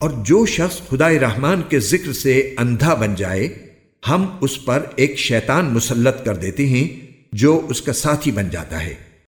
اور جو شخص خدا رحمان کے ذکر سے اندھا بن جائے، ہم اس پر ایک شیطان مسلط کر دیتے ہیں جو اس کا ساتھی بن جاتا ہے۔